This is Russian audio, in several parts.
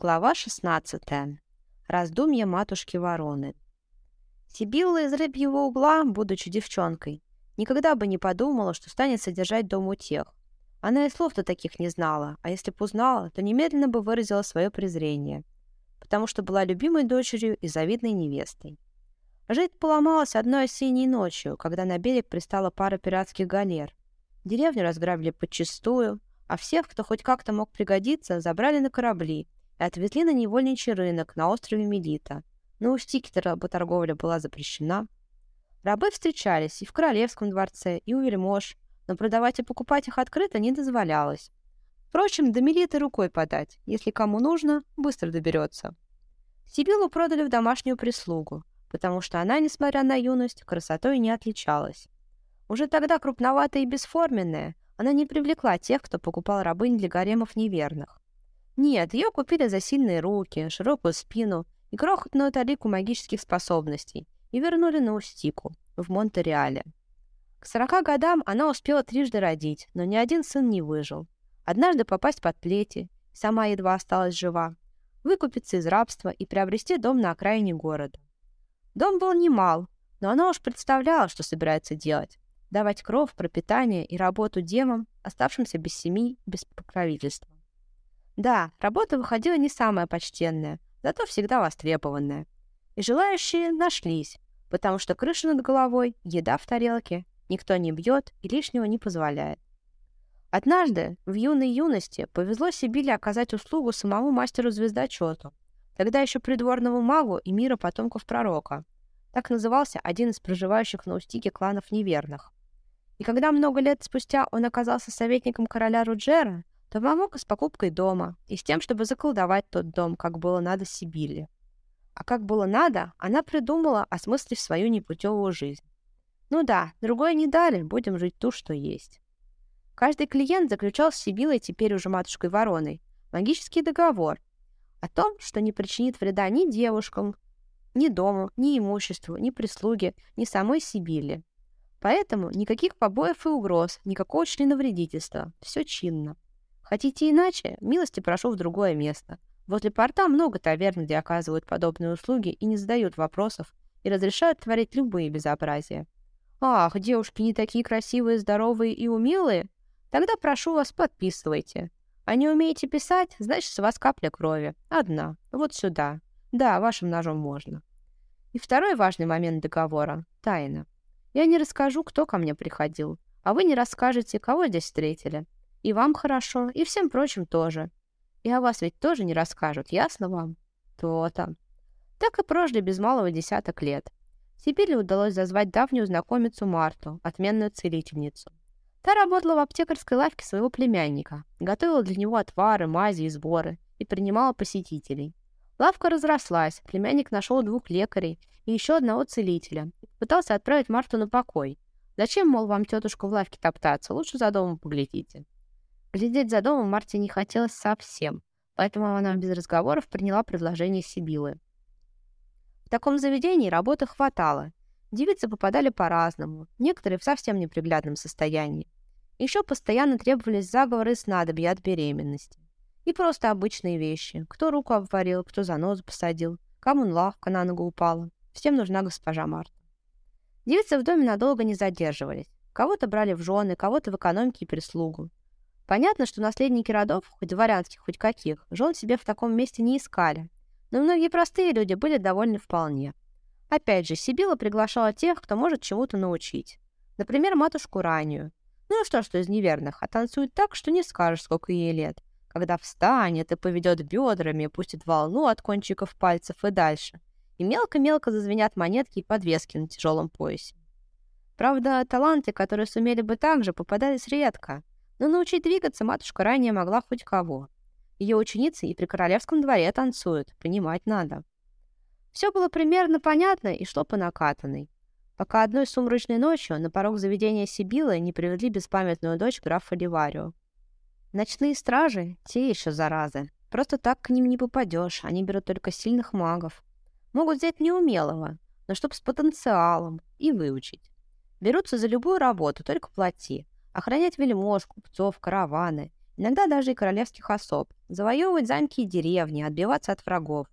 Глава 16. Раздумья матушки Вороны. Сибилла из рыбьего угла, будучи девчонкой, никогда бы не подумала, что станет содержать дом у тех. Она и слов-то таких не знала, а если бы узнала, то немедленно бы выразила свое презрение, потому что была любимой дочерью и завидной невестой. Жить поломалась одной осенней ночью, когда на берег пристала пара пиратских галер. Деревню разграбили подчистую, а всех, кто хоть как-то мог пригодиться, забрали на корабли – и отвезли на невольничий рынок на острове Мелита. На Устике работорговля была запрещена. Рабы встречались и в королевском дворце, и у вельмож, но продавать и покупать их открыто не дозволялось. Впрочем, до Мелиты рукой подать. Если кому нужно, быстро доберется. Сибилу продали в домашнюю прислугу, потому что она, несмотря на юность, красотой не отличалась. Уже тогда крупноватая и бесформенная, она не привлекла тех, кто покупал рабынь для гаремов неверных. Нет, ее купили за сильные руки, широкую спину и крохотную талику магических способностей и вернули на Устику, в Монтереале. К сорока годам она успела трижды родить, но ни один сын не выжил. Однажды попасть под плети, сама едва осталась жива, выкупиться из рабства и приобрести дом на окраине города. Дом был немал, но она уж представляла, что собирается делать. Давать кровь, пропитание и работу демам, оставшимся без семьи, без покровительства. Да, работа выходила не самая почтенная, зато всегда востребованная. И желающие нашлись, потому что крыша над головой, еда в тарелке, никто не бьет и лишнего не позволяет. Однажды, в юной юности, повезло Сибиле оказать услугу самому мастеру-звездочету, тогда еще придворному магу и мира потомков пророка. Так назывался один из проживающих на Устике кланов неверных. И когда много лет спустя он оказался советником короля Руджера, помог с покупкой дома, и с тем, чтобы заколдовать тот дом, как было надо Сибиле. А как было надо, она придумала, осмыслив свою непутевую жизнь. Ну да, другое не дали, будем жить ту, что есть. Каждый клиент заключал с Сибилой, теперь уже матушкой Вороной, магический договор о том, что не причинит вреда ни девушкам, ни дому, ни имуществу, ни прислуге, ни самой Сибиле. Поэтому никаких побоев и угроз, никакого членовредительства. Все чинно. Хотите иначе? Милости прошу в другое место. Возле порта много таверн, где оказывают подобные услуги и не задают вопросов, и разрешают творить любые безобразия. Ах, девушки не такие красивые, здоровые и умелые? Тогда прошу вас, подписывайте. А не умеете писать, значит, с вас капля крови. Одна. Вот сюда. Да, вашим ножом можно. И второй важный момент договора — тайна. Я не расскажу, кто ко мне приходил, а вы не расскажете, кого здесь встретили. И вам хорошо, и всем прочим тоже. И о вас ведь тоже не расскажут, ясно вам? То-то. Так и прожили без малого десяток лет. Сибири удалось зазвать давнюю знакомицу Марту, отменную целительницу. Та работала в аптекарской лавке своего племянника, готовила для него отвары, мази и сборы и принимала посетителей. Лавка разрослась, племянник нашел двух лекарей и еще одного целителя пытался отправить Марту на покой. Зачем, мол, вам тетушка в лавке топтаться, лучше за домом поглядите. Глядеть за домом Марте не хотелось совсем, поэтому она без разговоров приняла предложение Сибилы. В таком заведении работы хватало. Девицы попадали по-разному, некоторые в совсем неприглядном состоянии. Еще постоянно требовались заговоры и снадобья от беременности. И просто обычные вещи. Кто руку обварил, кто за нос посадил, кому лавка на ногу упала. Всем нужна госпожа Марта. Девицы в доме надолго не задерживались. Кого-то брали в жены, кого-то в экономике и прислугу. Понятно, что наследники родов, хоть дворянских, хоть каких, жен себе в таком месте не искали. Но многие простые люди были довольны вполне. Опять же, Сибила приглашала тех, кто может чему-то научить. Например, матушку Ранию. Ну и что, что из неверных, а танцует так, что не скажешь, сколько ей лет. Когда встанет и поведет бедрами, пустит волну от кончиков пальцев и дальше. И мелко-мелко зазвенят монетки и подвески на тяжелом поясе. Правда, таланты, которые сумели бы так же, попадались редко. Но научить двигаться матушка ранее могла хоть кого. Ее ученицы и при королевском дворе танцуют, понимать надо. Все было примерно понятно и шло по накатанной. Пока одной сумрачной ночью на порог заведения Сибилы не привезли беспамятную дочь графа Ливарио. Ночные стражи — те еще заразы. Просто так к ним не попадешь, они берут только сильных магов. Могут взять неумелого, но чтоб с потенциалом, и выучить. Берутся за любую работу, только плати охранять вельмож, купцов, караваны. иногда даже и королевских особ, завоевывать замки и деревни, отбиваться от врагов.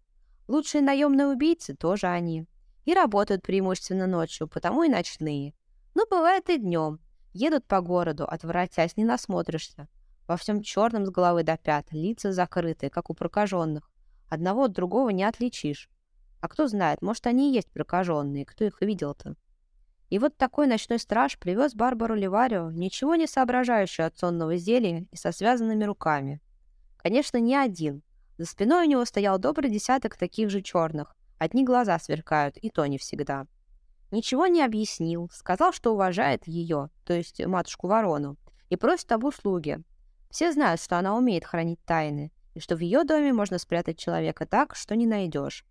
Лучшие наемные убийцы тоже они. И работают преимущественно ночью, потому и ночные. Но бывает и днем. Едут по городу, отворотясь, не насмотришься. Во всем черном с головы до пят, лица закрытые, как у прокаженных. Одного от другого не отличишь. А кто знает, может, они и есть прокаженные, кто их видел-то. И вот такой ночной страж привез Барбару Ливарио, ничего не соображающую от сонного зелья и со связанными руками. Конечно, не один. За спиной у него стоял добрый десяток таких же черных. Одни глаза сверкают, и то не всегда. Ничего не объяснил, сказал, что уважает ее, то есть матушку Ворону, и просит об услуге. Все знают, что она умеет хранить тайны, и что в ее доме можно спрятать человека так, что не найдешь.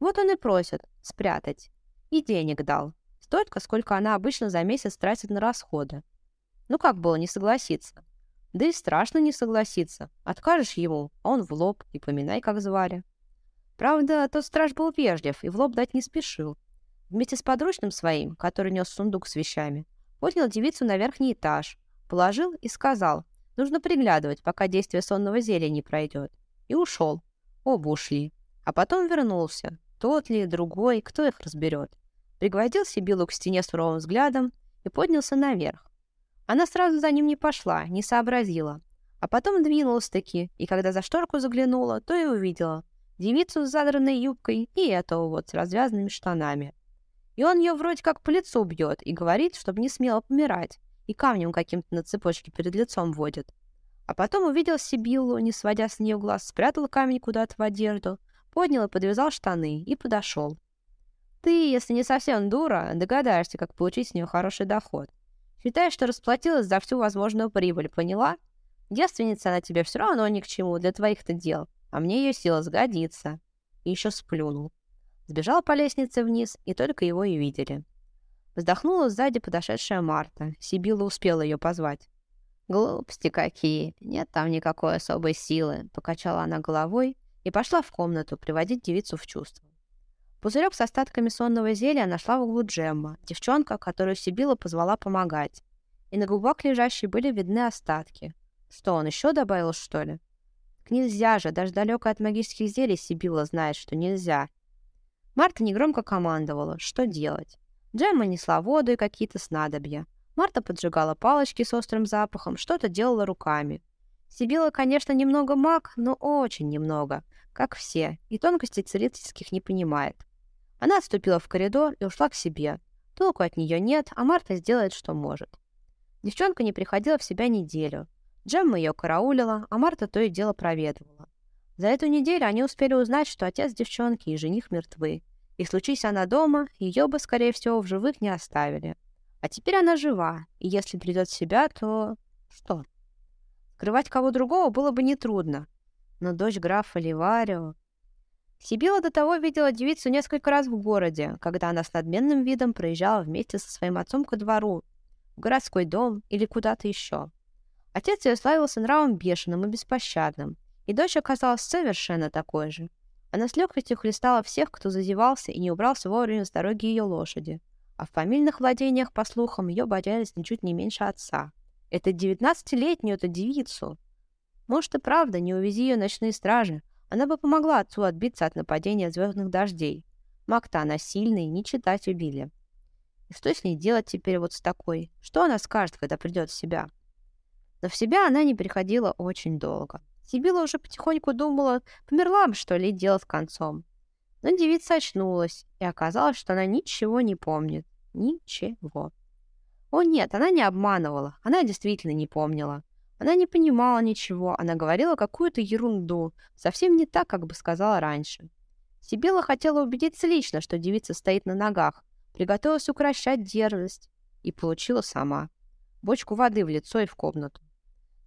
Вот он и просит спрятать. И денег дал. Столько, сколько она обычно за месяц тратит на расходы. Ну как было не согласиться? Да и страшно не согласиться. Откажешь ему, а он в лоб, и поминай, как звали. Правда, тот страж был вежлив и в лоб дать не спешил. Вместе с подручным своим, который нес сундук с вещами, поднял девицу на верхний этаж, положил и сказал, нужно приглядывать, пока действие сонного зелья не пройдет. И ушел. Оба ушли. А потом вернулся. Тот ли, другой, кто их разберет пригвоздил Сибилу к стене суровым взглядом и поднялся наверх. Она сразу за ним не пошла, не сообразила, а потом двинулась-таки, и когда за шторку заглянула, то и увидела девицу с задранной юбкой и этого вот с развязанными штанами. И он ее вроде как по лицу бьет и говорит, чтобы не смело помирать, и камнем каким-то на цепочке перед лицом водит. А потом увидел Сибиллу, не сводя с нее глаз, спрятал камень куда-то в одежду, поднял и подвязал штаны и подошел. Ты, если не совсем дура, догадаешься, как получить с нее хороший доход. Считаешь, что расплатилась за всю возможную прибыль, поняла? Девственница она тебе все равно ни к чему для твоих-то дел, а мне ее сила сгодится. И еще сплюнул. Сбежал по лестнице вниз, и только его и видели. Вздохнула сзади подошедшая Марта. Сибила успела ее позвать. «Глупости какие! Нет там никакой особой силы!» Покачала она головой и пошла в комнату приводить девицу в чувство. Пузырек с остатками сонного зелья нашла в углу Джемма, девчонка, которую Сибила позвала помогать. И на губах лежащей были видны остатки. Что, он еще добавил, что ли? Так нельзя же, даже далеко от магических зелий Сибила знает, что нельзя. Марта негромко командовала, что делать. Джемма несла воду и какие-то снадобья. Марта поджигала палочки с острым запахом, что-то делала руками. Сибила, конечно, немного маг, но очень немного, как все, и тонкостей целительских не понимает. Она отступила в коридор и ушла к себе. Толку от нее нет, а Марта сделает, что может. Девчонка не приходила в себя неделю. Джемма ее караулила, а Марта то и дело проведывала. За эту неделю они успели узнать, что отец девчонки и жених мертвы. И случись она дома, ее бы, скорее всего, в живых не оставили. А теперь она жива, и если придет в себя, то... что? Скрывать кого другого было бы нетрудно. Но дочь графа Ливарио... Сибила до того видела девицу несколько раз в городе, когда она с надменным видом проезжала вместе со своим отцом ко двору, в городской дом или куда-то еще. Отец ее славился нравом бешеным и беспощадным, и дочь оказалась совершенно такой же. Она с легкостью хлестала всех, кто зазевался и не убрался вовремя с дороги ее лошади, а в фамильных владениях, по слухам, ее боялись ничуть не меньше отца. Это девятнадцатилетнюю-то девицу. Может и правда, не увези ее ночные стражи, она бы помогла отцу отбиться от нападения звездных дождей. Маг-то она сильный, не читать убили. И что с ней делать теперь вот с такой? Что она скажет, когда придет в себя? Но в себя она не приходила очень долго. Сибила уже потихоньку думала, померла бы, что ли, дело с концом. Но девица очнулась, и оказалось, что она ничего не помнит. Ничего. О нет, она не обманывала, она действительно не помнила. Она не понимала ничего, она говорила какую-то ерунду, совсем не так, как бы сказала раньше. Сибила хотела убедиться лично, что девица стоит на ногах, приготовилась укращать дерзость и получила сама. Бочку воды в лицо и в комнату.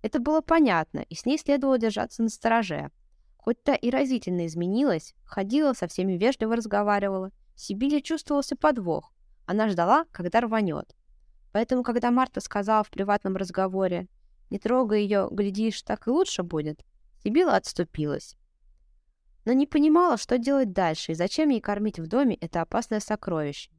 Это было понятно, и с ней следовало держаться на стороже. Хоть та и разительно изменилась, ходила, со всеми вежливо разговаривала, Сибиле чувствовался подвох. Она ждала, когда рванет. Поэтому, когда Марта сказала в приватном разговоре не трогай ее, глядишь, так и лучше будет. Сибила отступилась. Но не понимала, что делать дальше и зачем ей кормить в доме это опасное сокровище.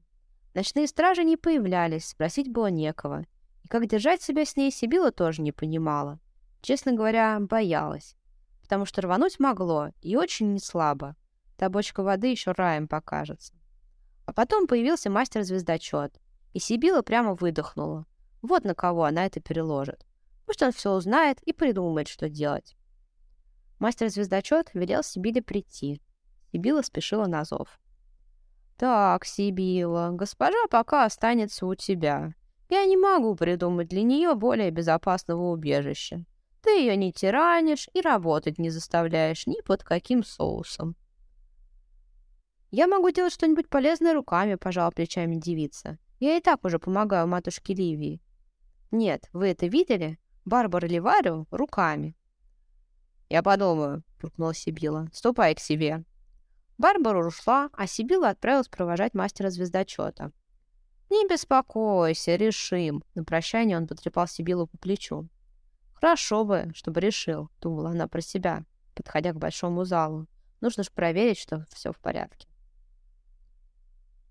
Ночные стражи не появлялись, спросить было некого. И как держать себя с ней Сибила тоже не понимала. Честно говоря, боялась, потому что рвануть могло и очень неслабо. Та бочка воды еще раем покажется. А потом появился мастер-звездочет, и Сибила прямо выдохнула. Вот на кого она это переложит. Пусть он все узнает и придумает, что делать. Мастер-звездочет велел Сибиле прийти. Сибила спешила на зов. «Так, Сибила, госпожа пока останется у тебя. Я не могу придумать для нее более безопасного убежища. Ты ее не тиранишь и работать не заставляешь ни под каким соусом. Я могу делать что-нибудь полезное руками, пожал плечами девица. Я и так уже помогаю матушке Ливии. Нет, вы это видели? Барбара Ливарио руками. Я подумаю, буркнула Сибила. Ступай к себе. Барбара ушла, а Сибила отправилась провожать мастера звездочета. «Не беспокойся, решим!» На прощание он потрепал Сибилу по плечу. «Хорошо бы, чтобы решил», — думала она про себя, подходя к большому залу. «Нужно же проверить, что все в порядке».